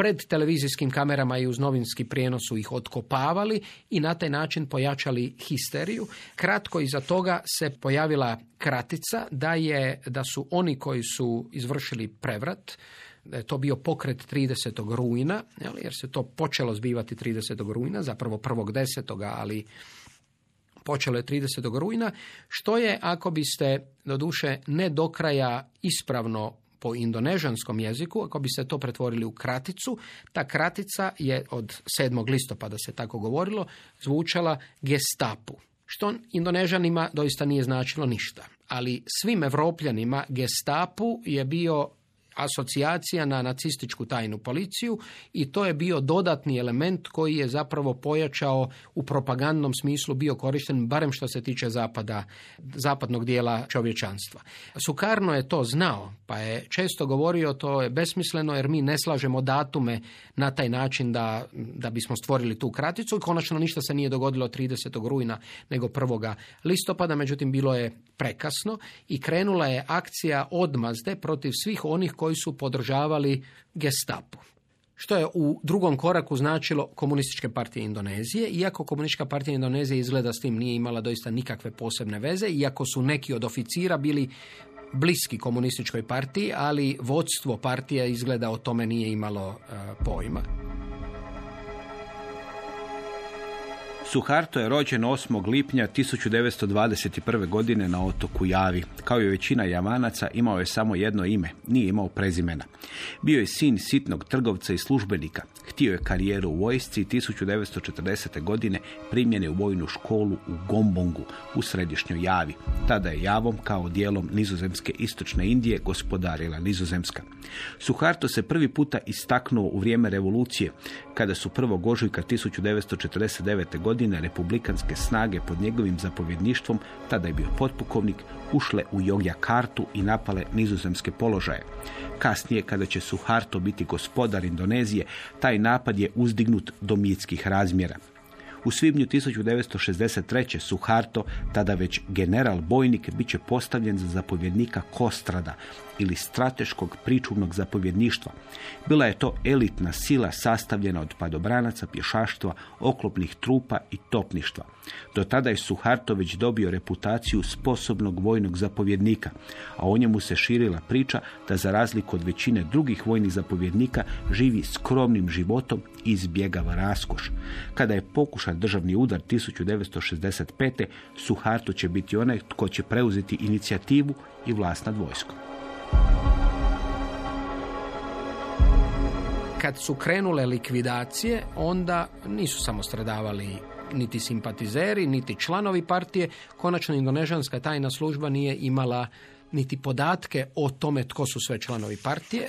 pred televizijskim kamerama i uz novinski prijenos su ih otkopavali i na taj način pojačali histeriju. Kratko iza toga se pojavila kratica da je da su oni koji su izvršili prevrat da je to bio pokret 30. rujna, jer se to počelo zbivati 30. rujna, zapravo 1.10. ali počelo je 30. rujna, što je, ako biste, doduše, ne do kraja ispravno po indonežanskom jeziku, ako bi se to pretvorili u kraticu, ta kratica je od 7. listopada se tako govorilo, zvučala gestapu. Što indonežanima doista nije značilo ništa. Ali svim evropljanima gestapu je bio asocijacija na nacističku tajnu policiju i to je bio dodatni element koji je zapravo pojačao u propagandnom smislu bio korišten barem što se tiče zapada, zapadnog dijela čovječanstva. Sukarno je to znao, pa je često govorio to je besmisleno jer mi ne slažemo datume na taj način da, da bismo stvorili tu kraticu i konačno ništa se nije dogodilo 30. rujna nego 1. listopada, međutim bilo je prekasno i krenula je akcija odmazde protiv svih onih koji su podržavali gestapu. Što je u drugom koraku značilo komunističke partije Indonezije, iako komunistička partija Indonezije izgleda s tim nije imala doista nikakve posebne veze, iako su neki od oficira bili bliski komunističkoj partiji, ali vodstvo partije izgleda o tome nije imalo e, pojma. Suharto je rođen 8. lipnja 1921. godine na otoku Javi. Kao i većina Javanaca imao je samo jedno ime, nije imao prezimena. Bio je sin sitnog trgovca i službenika. Htio je karijeru u vojsci i 1940. godine primjene u vojnu školu u Gombongu u središnjoj Javi. Tada je Javom kao dijelom nizozemske istočne Indije gospodarila nizozemska. Suharto se prvi puta istaknuo u vrijeme revolucije, kada su 1. ožujka 1949. godine republikanske snage pod njegovim zapovjedništvom, tada je bio potpukovnik, ušle u Kartu i napale nizozemske položaje. Kasnije, kada će Suharto biti gospodar Indonezije, taj napad je uzdignut do mitskih razmjera. U svibnju 1963. Suharto, tada već general bojnik, bit će postavljen za zapovjednika Kostrada ili strateškog pričuvnog zapovjedništva. Bila je to elitna sila sastavljena od padobranaca, pješaštva, oklopnih trupa i topništva. Do tada je Suharto već dobio reputaciju sposobnog vojnog zapovjednika, a o njemu se širila priča da za razliku od većine drugih vojnih zapovjednika živi skromnim životom i izbjegava raskoš. Kada je pokušan državni udar 1965. Suharto će biti onaj tko će preuzeti inicijativu i vlast nad vojskom. Kad su krenule likvidacije, onda nisu samo stradavali niti simpatizeri, niti članovi partije. Konačno, indonežanska tajna služba nije imala niti podatke o tome tko su sve članovi partije,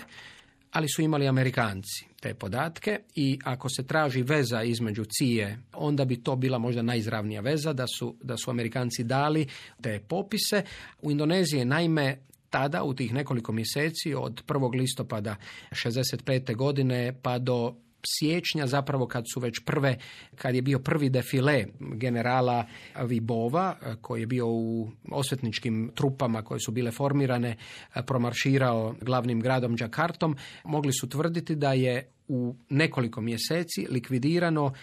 ali su imali Amerikanci te podatke i ako se traži veza između cije, onda bi to bila možda najizravnija veza da su, da su Amerikanci dali te popise. U Indoneziji je naime tada u tih nekoliko mjeseci od 1. listopada 65. godine pa do siječnja zapravo kad su već prve, kad je bio prvi defile generala Vibova koji je bio u osvetničkim trupama koje su bile formirane promarširao glavnim gradom Đakartom, mogli su tvrditi da je u nekoliko mjeseci likvidirano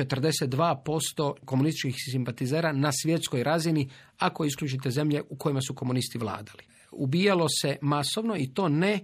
42% komunističkih simpatizera na svjetskoj razini ako isključite zemlje u kojima su komunisti vladali. Ubijalo se masovno i to ne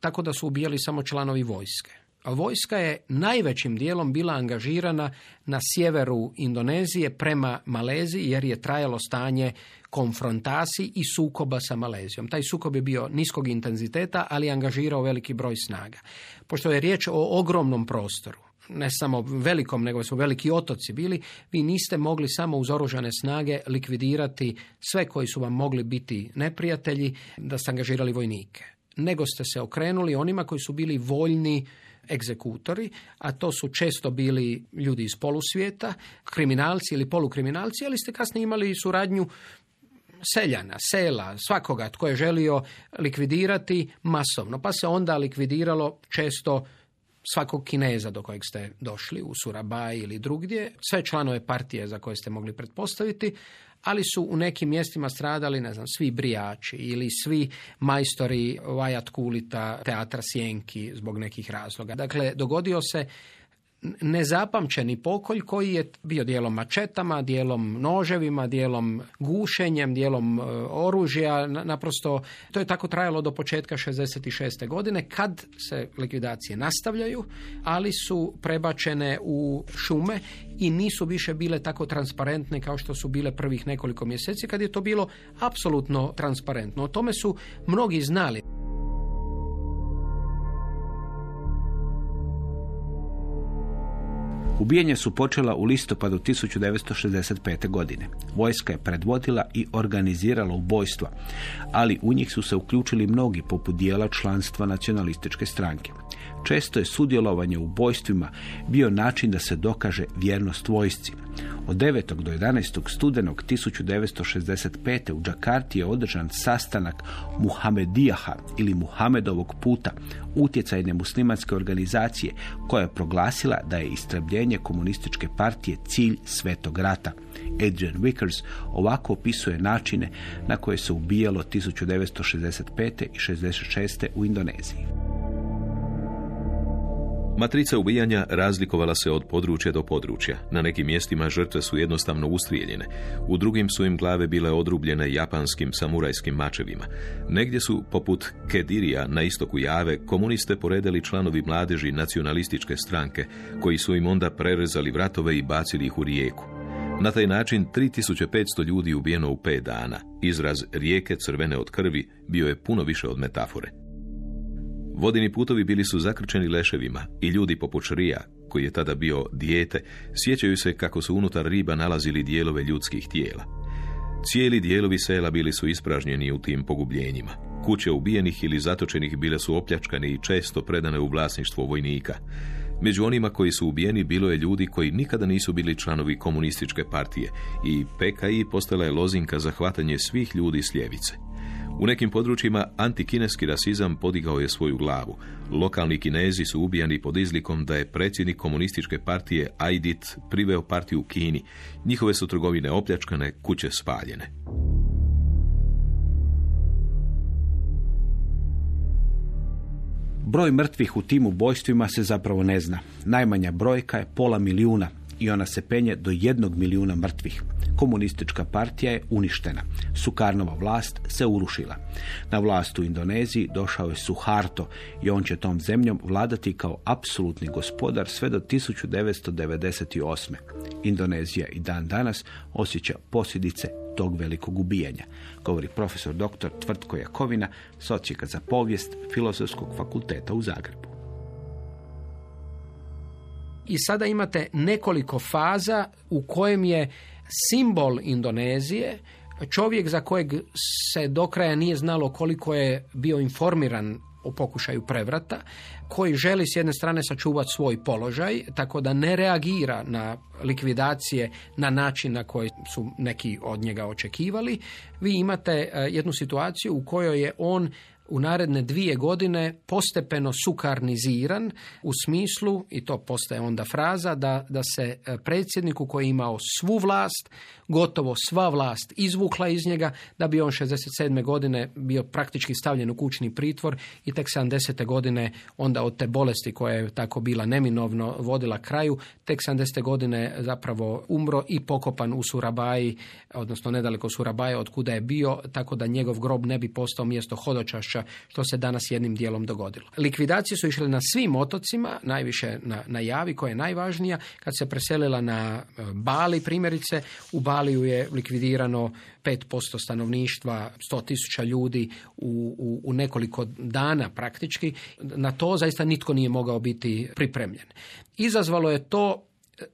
tako da su ubijali samo članovi vojske. A vojska je najvećim dijelom bila angažirana na sjeveru Indonezije prema Maleziji jer je trajalo stanje konfrontaciji i sukoba sa Malezijom. Taj sukob je bio niskog intenziteta, ali je angažirao veliki broj snaga. Pošto je riječ o ogromnom prostoru, ne samo velikom, nego su veliki otoci bili, vi niste mogli samo uz oružane snage likvidirati sve koji su vam mogli biti neprijatelji da ste angažirali vojnike. Nego ste se okrenuli onima koji su bili voljni egzekutori, a to su često bili ljudi iz polusvijeta, kriminalci ili polukriminalci, ali ste kasnije imali suradnju seljana, sela, svakoga tko je želio likvidirati masovno. Pa se onda likvidiralo često svakog Kineza do kojeg ste došli u Surabaj ili drugdje, sve članove partije za koje ste mogli pretpostaviti, ali su u nekim mjestima stradali, ne znam, svi brijači ili svi majstori Vajat Kulita, teatra Sjenki zbog nekih razloga. Dakle, dogodio se nezapamćeni pokolj koji je bio dijelom mačetama, dijelom noževima, dijelom gušenjem, dijelom e, oružja. Naprosto to je tako trajalo do početka 66. godine kad se likvidacije nastavljaju, ali su prebačene u šume i nisu više bile tako transparentne kao što su bile prvih nekoliko mjeseci kad je to bilo apsolutno transparentno. O tome su mnogi znali. Ubijanja su počela u listopadu 1965. godine. Vojska je predvodila i organizirala ubojstva, ali u njih su se uključili mnogi poput dijela članstva nacionalističke stranke. Često je sudjelovanje u ubojstvima bio način da se dokaže vjernost vojsci. Od 9. do 11. studenog 1965. u Džakarti je održan sastanak Muhamedijaha ili Muhamedovog puta, utjecajne muslimanske organizacije koja je proglasila da je istrebljenje komunističke partije cilj svetog rata. Adrian Vickers ovako opisuje načine na koje se ubijalo 1965. i 66. u Indoneziji. Matrica ubijanja razlikovala se od područja do područja. Na nekim mjestima žrtve su jednostavno ustrijeljene, u drugim su im glave bile odrubljene japanskim samurajskim mačevima. Negdje su, poput Kedirija na istoku Jave, komuniste poredali članovi mladeži nacionalističke stranke, koji su im onda prerezali vratove i bacili ih u rijeku. Na taj način 3500 ljudi ubijeno u pet dana. Izraz rijeke crvene od krvi bio je puno više od metafore. Vodini putovi bili su zakrčeni leševima i ljudi poput Šrija, koji je tada bio dijete, sjećaju se kako su unutar riba nalazili dijelove ljudskih tijela. Cijeli dijelovi sela bili su ispražnjeni u tim pogubljenjima. Kuće ubijenih ili zatočenih bile su opljačkane i često predane u vlasništvo vojnika. Među onima koji su ubijeni bilo je ljudi koji nikada nisu bili članovi komunističke partije i PKI postala je lozinka za hvatanje svih ljudi s ljevice. U nekim područjima antikineski rasizam podigao je svoju glavu. Lokalni kinezi su ubijani pod izlikom da je predsjednik komunističke partije Aidit priveo partiju u Kini. Njihove su trgovine opljačkane, kuće spaljene. Broj mrtvih u tim ubojstvima se zapravo ne zna. Najmanja brojka je pola milijuna i ona se penje do jednog milijuna mrtvih. Komunistička partija je uništena. Sukarnova vlast se urušila. Na vlast u Indoneziji došao je Suharto i on će tom zemljom vladati kao apsolutni gospodar sve do 1998. Indonezija i dan danas osjeća posljedice tog velikog ubijanja, govori profesor dr. Tvrtko Jakovina, socijeka za povijest Filozofskog fakulteta u Zagrebu. I sada imate nekoliko faza u kojem je simbol Indonezije čovjek za kojeg se do kraja nije znalo koliko je bio informiran o pokušaju prevrata, koji želi s jedne strane sačuvati svoj položaj, tako da ne reagira na likvidacije na način na koji su neki od njega očekivali. Vi imate eh, jednu situaciju u kojoj je on u naredne dvije godine postepeno sukarniziran u smislu, i to postaje onda fraza, da, da se e, predsjedniku koji je imao svu vlast, gotovo sva vlast izvukla iz njega, da bi on 67. godine bio praktički stavljen u kućni pritvor i tek 70. godine onda od te bolesti koja je tako bila neminovno vodila kraju, tek 70. godine zapravo umro i pokopan u Surabaji, odnosno nedaleko Surabaje od kuda je bio, tako da njegov grob ne bi postao mjesto hodočašća što se danas jednim dijelom dogodilo. Likvidacije su išle na svim otocima, najviše na, na Javi koja je najvažnija. Kad se preselila na e, Bali primjerice, u Baliju je likvidirano 5% stanovništva, 100 tisuća ljudi u, u, u nekoliko dana praktički. Na to zaista nitko nije mogao biti pripremljen. Izazvalo je to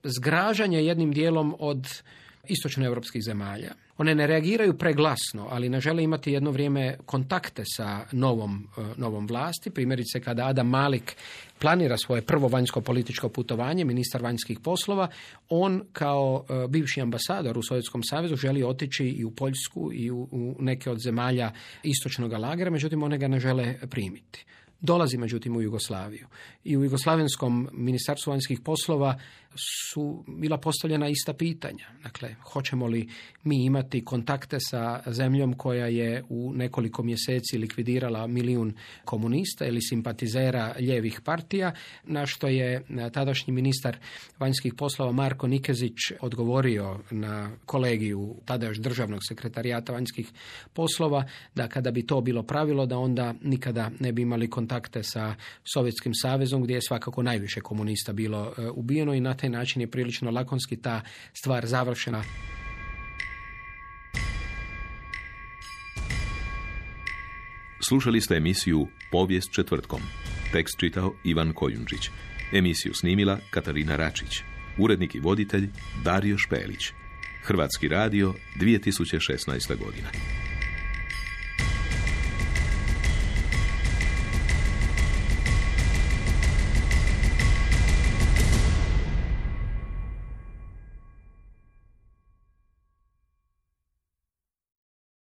zgražanje jednim dijelom od istočnoevropskih zemalja. One ne reagiraju preglasno, ali ne žele imati jedno vrijeme kontakte sa novom, e, novom vlasti. Primjerice kada Adam Malik planira svoje prvo vanjsko političko putovanje, ministar vanjskih poslova, on kao e, bivši ambasador u Sovjetskom savezu želi otići i u Poljsku i u, neke od zemalja istočnog lagera, međutim one ga ne žele primiti. Dolazi međutim u Jugoslaviju. I u Jugoslavenskom ministarstvu vanjskih poslova su bila postavljena ista pitanja. Dakle, hoćemo li mi imati kontakte sa zemljom koja je u nekoliko mjeseci likvidirala milijun komunista ili simpatizera ljevih partija, na što je tadašnji ministar vanjskih poslova Marko Nikezić odgovorio na kolegiju tada još državnog sekretarijata vanjskih poslova, da kada bi to bilo pravilo, da onda nikada ne bi imali kontakte sa Sovjetskim savezom, gdje je svakako najviše komunista bilo e, ubijeno i na taj način je prilično lakonski ta stvar završena. Slušali ste emisiju Povijest četvrtkom. Tekst čitao Ivan Kojundžić. Emisiju snimila Katarina Račić. Urednik i voditelj Dario Špelić. Hrvatski radio 2016. godina.